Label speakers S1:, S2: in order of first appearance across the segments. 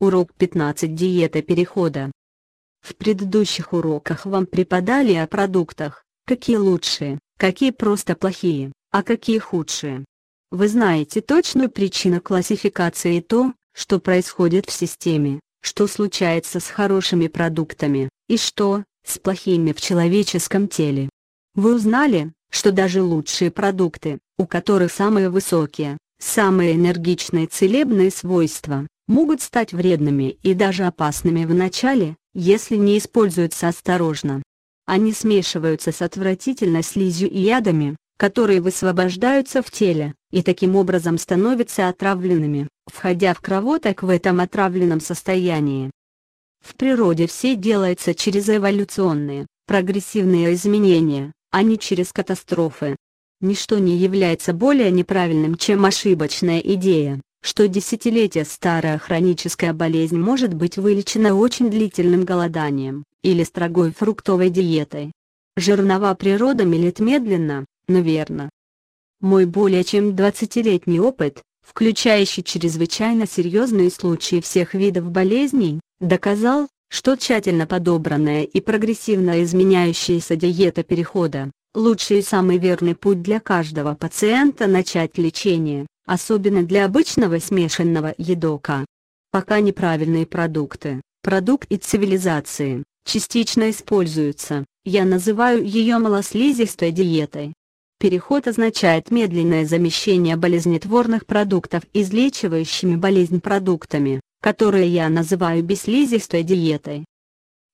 S1: Урок 15 Диета перехода. В предыдущих уроках вам преподали о продуктах, какие лучшие, какие просто плохие, а какие худшие. Вы знаете точную причину классификации и то, что происходит в системе, что случается с хорошими продуктами, и что, с плохими в человеческом теле. Вы узнали, что даже лучшие продукты, у которых самые высокие, самые энергичные целебные свойства, могут стать вредными и даже опасными в начале, если не используются осторожно. Они смешиваются с отвратительной слизью и ядами, которые высвобождаются в теле, и таким образом становятся отравленными, входя в кровоток в этом отравленном состоянии. В природе все делается через эволюционные, прогрессивные изменения, а не через катастрофы. Ничто не является более неправильным, чем ошибочная идея, что десятилетия старая хроническая болезнь может быть вылечена очень длительным голоданием, или строгой фруктовой диетой. Жернова природа мелит медленно, но верно. Мой более чем 20-летний опыт, включающий чрезвычайно серьезные случаи всех видов болезней, доказал, что тщательно подобранная и прогрессивно изменяющаяся диета перехода, лучший и самый верный путь для каждого пациента начать лечение, особенно для обычного смешанного едока. Пока неправильные продукты, продукт и цивилизации, частично используются, я называю ее малослизистой диетой. Переход означает медленное замещение болезнетворных продуктов излечивающими болезнь продуктами, которые я называю бесслизистой диетой.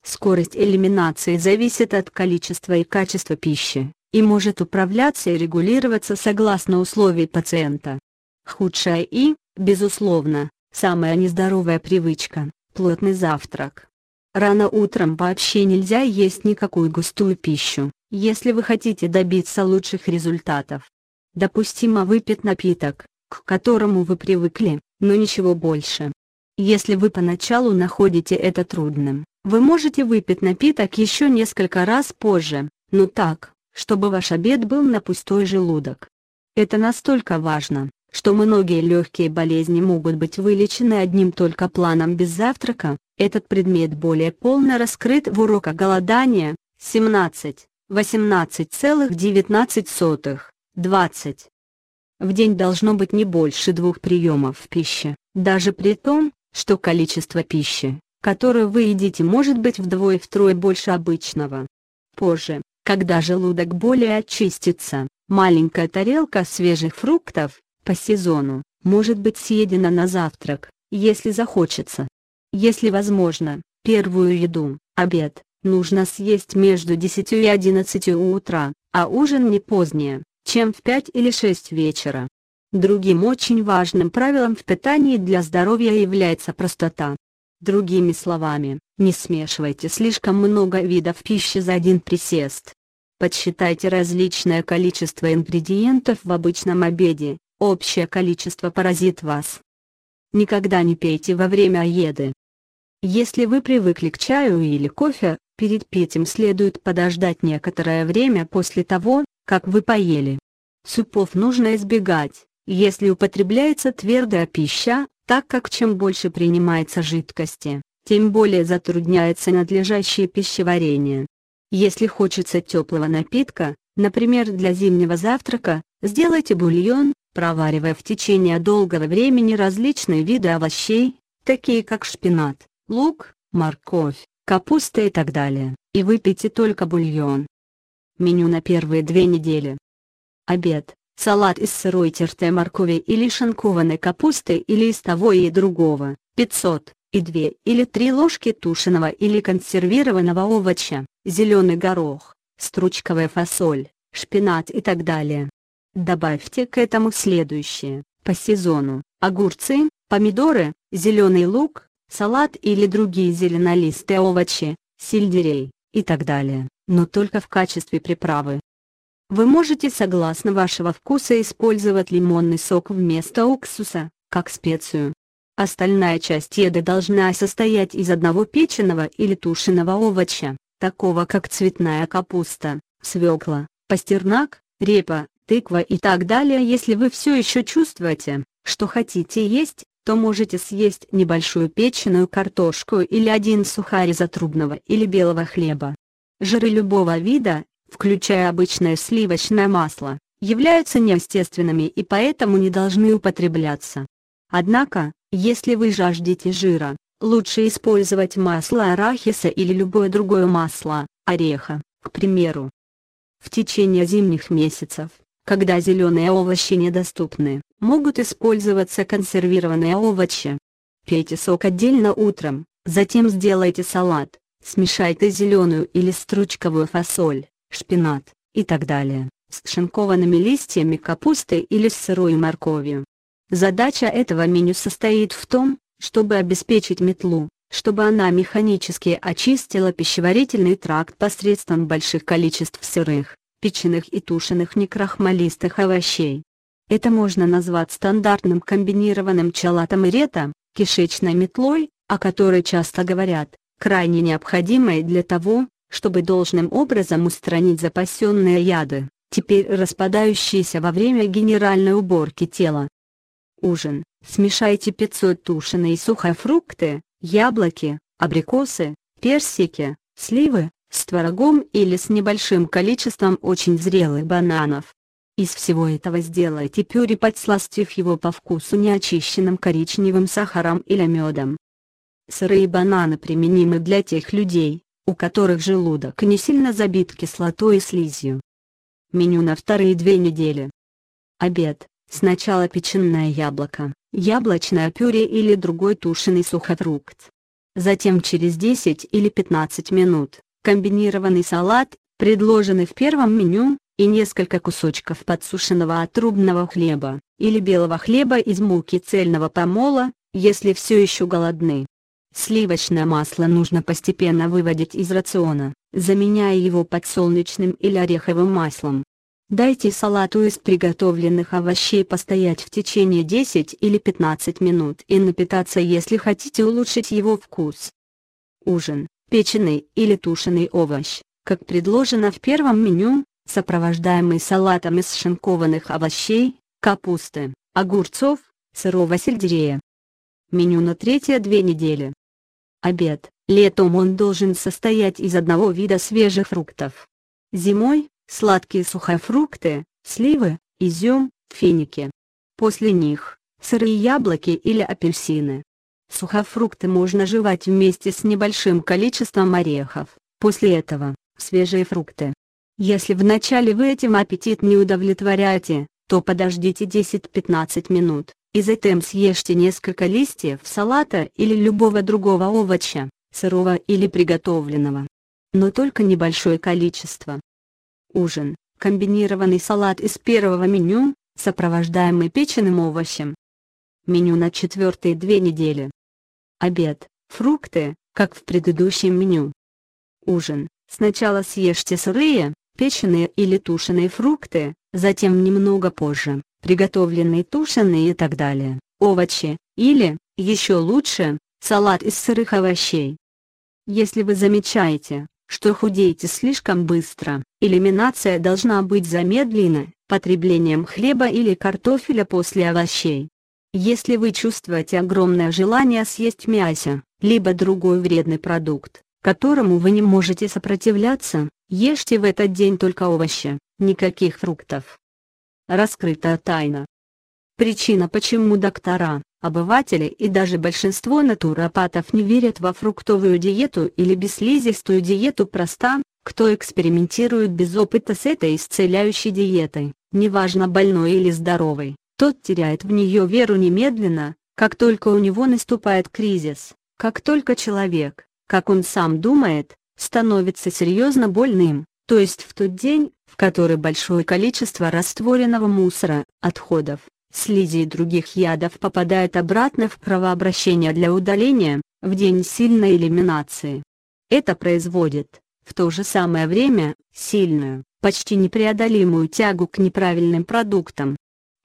S1: Скорость элиминации зависит от количества и качества пищи, и может управляться и регулироваться согласно условий пациента. Худшая и, безусловно, самая нездоровая привычка – плотный завтрак. Рано утром вообще нельзя есть никакую густую пищу, если вы хотите добиться лучших результатов. Допустимо выпить напиток, к которому вы привыкли, но ничего больше. Если вы поначалу находите это трудным, вы можете выпить напиток еще несколько раз позже, но так, чтобы ваш обед был на пустой желудок. Это настолько важно, что многие легкие болезни могут быть вылечены одним только планом без завтрака, этот предмет более полно раскрыт в уроках голодания, 17, 18,19, 20. В день должно быть не больше двух приемов пищи, даже при том, что количество пищи, которую вы едите может быть вдвое-втрое больше обычного. Позже, когда желудок более очистится, маленькая тарелка свежих фруктов, по сезону, может быть съедена на завтрак, если захочется. Если возможно, первую еду, обед, нужно съесть между 10 и 11 утра, а ужин не позднее, чем в 5 или 6 вечера. Другим очень важным правилом в питании для здоровья является простота. Другими словами, не смешивайте слишком много видов пищи за один присест. Подсчитайте различное количество ингредиентов в обычном обеде, Общее количество поразит вас. Никогда не пейте во время еды. Если вы привыкли к чаю или кофе, перед питьем следует подождать некоторое время после того, как вы поели. Супов нужно избегать, если употребляется твердая пища, так как чем больше принимается жидкости, тем более затрудняется надлежащее пищеварение. Если хочется теплого напитка, например для зимнего завтрака, сделайте бульон, проваривая в течение долгого времени различные виды овощей, такие как шпинат, лук, морковь, капуста и так далее, и выпейте только бульон. Меню на первые две недели. Обед. Салат из сырой тертой моркови или шинкованной капусты или из того и другого, 500, и 2 или 3 ложки тушеного или консервированного овоща, зеленый горох, стручковая фасоль, шпинат и так далее. Добавьте к этому следующее, по сезону, огурцы, помидоры, зеленый лук, салат или другие зеленолистые овощи, сельдерей, и так далее, но только в качестве приправы. Вы можете согласно вашего вкуса использовать лимонный сок вместо уксуса, как специю. Остальная часть еды должна состоять из одного печеного или тушеного овоща, такого как цветная капуста, свекла, пастернак, репа, тыква и так далее. Если вы все еще чувствуете, что хотите есть, то можете съесть небольшую печеную картошку или один сухарь из отрубного или белого хлеба. Жиры любого вида, включая обычное сливочное масло, являются неестественными и поэтому не должны употребляться. Однако, если вы жаждете жира, лучше использовать масло арахиса или любое другое масло, ореха, к примеру. В течение зимних месяцев, когда зеленые овощи недоступны, могут использоваться консервированные овощи. Пейте сок отдельно утром, затем сделайте салат, смешайте зеленую или стручковую фасоль, шпинат и так далее, с шинкованными листьями капусты или с сырой морковью. Задача этого меню состоит в том, чтобы обеспечить метлу, чтобы она механически очистила пищеварительный тракт посредством больших количеств сырых, печеных и тушеных некрахмалистых овощей. Это можно назвать стандартным комбинированным чалатом и рета, кишечной метлой, о которой часто говорят, крайне необходимой для того, чтобы должным образом устранить запасенные яды, теперь распадающиеся во время генеральной уборки тела. Ужин. Смешайте 500 тушеные сухофрукты, яблоки, абрикосы, персики, сливы, с творогом или с небольшим количеством очень зрелых бананов. Из всего этого сделайте пюре подсластив его по вкусу неочищенным коричневым сахаром или медом. Сырые бананы применимы для тех людей, у которых желудок не сильно забит кислотой и слизью. Меню на вторые две недели. Обед. Сначала печеное яблоко, яблочное пюре или другой тушеный сухофрукт. Затем через 10 или 15 минут, комбинированный салат, предложенный в первом меню, и несколько кусочков подсушенного отрубного хлеба, или белого хлеба из муки цельного помола, если все еще голодны. Сливочное масло нужно постепенно выводить из рациона, заменяя его подсолнечным или ореховым маслом. Дайте салату из приготовленных овощей постоять в течение 10 или 15 минут и напитаться если хотите улучшить его вкус. Ужин, печеный или тушеный овощ, как предложено в первом меню, сопровождаемый салатом из шинкованных овощей, капусты, огурцов, сырого сельдерея. Меню на третьи две недели. Обед. Летом он должен состоять из одного вида свежих фруктов. Зимой сладкие сухофрукты, сливы, изюм, финики. После них, сырые яблоки или апельсины. Сухофрукты можно жевать вместе с небольшим количеством орехов, после этого, свежие фрукты. Если вначале вы этим аппетит не удовлетворяете, то подождите 10-15 минут, и затем съешьте несколько листьев салата или любого другого овоща, сырого или приготовленного. Но только небольшое количество. Ужин. Комбинированный салат из первого меню, сопровождаемый печеным овощем. Меню на четвертые две недели. Обед. Фрукты, как в предыдущем меню. Ужин. Сначала съешьте сырые, печеные или тушеные фрукты, затем немного позже, приготовленные тушеные и так далее, овощи, или, еще лучше, салат из сырых овощей. Если вы замечаете, что худеете слишком быстро, элиминация должна быть замедлена, потреблением хлеба или картофеля после овощей. Если вы чувствуете огромное желание съесть мясо, либо другой вредный продукт, которому вы не можете сопротивляться, ешьте в этот день только овощи, никаких фруктов. Раскрытая тайна. Причина почему доктора, Обыватели и даже большинство натуропатов не верят во фруктовую диету или бесслизистую диету проста, кто экспериментирует без опыта с этой исцеляющей диетой, неважно больной или здоровый, тот теряет в нее веру немедленно, как только у него наступает кризис, как только человек, как он сам думает, становится серьезно больным, то есть в тот день, в который большое количество растворенного мусора, отходов, слизи и других ядов попадает обратно в кровообращение для удаления, в день сильной элиминации. Это производит, в то же самое время, сильную, почти непреодолимую тягу к неправильным продуктам.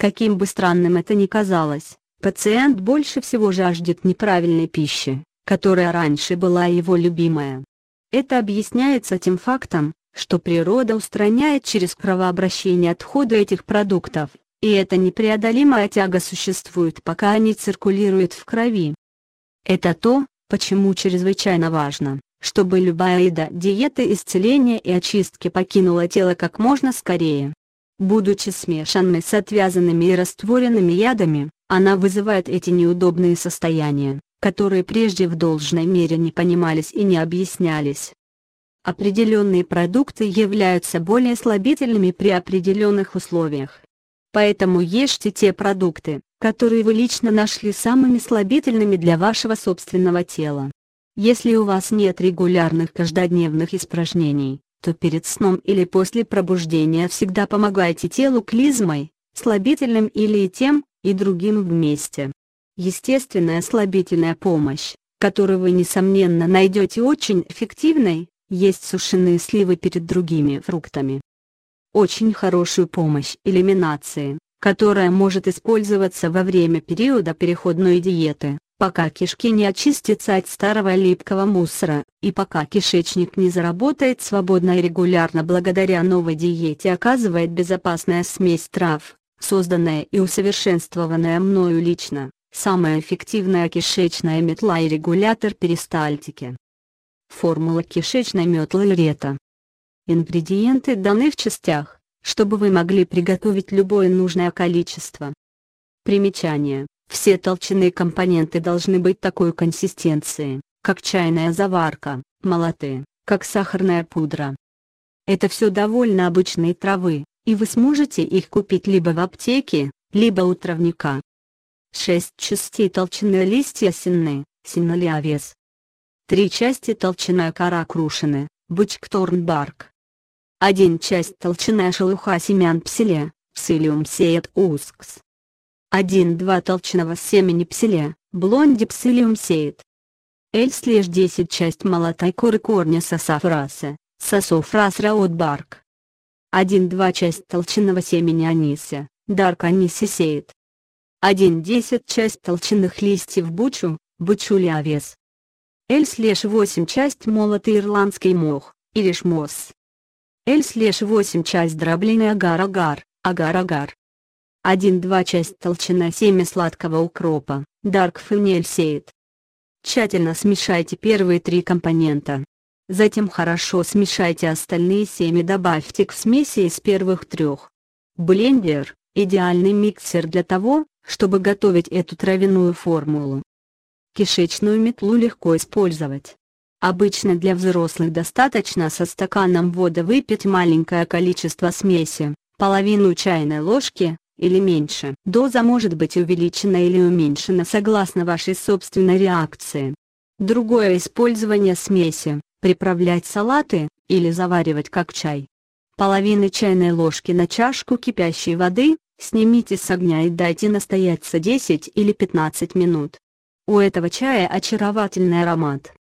S1: Каким бы странным это ни казалось, пациент больше всего жаждет неправильной пищи, которая раньше была его любимая. Это объясняется тем фактом, что природа устраняет через кровообращение отходы этих продуктов, И эта непреодолимая тяга существует пока они циркулируют в крови. Это то, почему чрезвычайно важно, чтобы любая еда диеты исцеления и очистки покинула тело как можно скорее. Будучи смешанной с отвязанными и растворенными ядами, она вызывает эти неудобные состояния, которые прежде в должной мере не понимались и не объяснялись. Определенные продукты являются более слабительными при определенных условиях. Поэтому ешьте те продукты, которые вы лично нашли самыми слабительными для вашего собственного тела. Если у вас нет регулярных каждодневных испражнений, то перед сном или после пробуждения всегда помогайте телу клизмой, слабительным или тем, и другим вместе. Естественная слабительная помощь, которую вы несомненно найдете очень эффективной, есть сушеные сливы перед другими фруктами очень хорошую помощь элиминации, которая может использоваться во время периода переходной диеты, пока кишки не очистятся от старого липкого мусора, и пока кишечник не заработает свободно и регулярно благодаря новой диете оказывает безопасная смесь трав, созданная и усовершенствованная мною лично, самая эффективная кишечная метла и регулятор перистальтики. Формула кишечной метлы Лрета Ингредиенты даны в частях, чтобы вы могли приготовить любое нужное количество. Примечание. Все толченые компоненты должны быть такой консистенции, как чайная заварка, молоты, как сахарная пудра. Это все довольно обычные травы, и вы сможете их купить либо в аптеке, либо у травника. 6 частей толченые листья сенны, синолиавес. 3 части толченая кора крушины, бучкторнбарк. 1 часть толченая шелуха семян пселе, псилиум сеет ускс. 1-2 толченого семени пселе, блонди псилиум сеет. Эль слеж 10 часть молотой коры корня сосафраса, сософрас раот барк. 1-2 часть толченого семени аниса, дарк аниси сеет. 1-10 часть толченых листьев бучу, бучулявес. Эль слеж 8 часть молотый ирландский мох, или шмос. Эль слеж 8 часть дробленый агар-агар, агар-агар. 1-2 часть толчена семя сладкого укропа, дарк фенель сеет. Тщательно смешайте первые три компонента. Затем хорошо смешайте остальные семя добавьте к смеси из первых трех. Блендер – идеальный миксер для того, чтобы готовить эту травяную формулу. Кишечную метлу легко использовать. Обычно для взрослых достаточно со стаканом воды выпить маленькое количество смеси, половину чайной ложки, или меньше. Доза может быть увеличена или уменьшена согласно вашей собственной реакции. Другое использование смеси – приправлять салаты, или заваривать как чай. Половины чайной ложки на чашку кипящей воды, снимите с огня и дайте настояться 10 или 15 минут. У этого чая очаровательный аромат,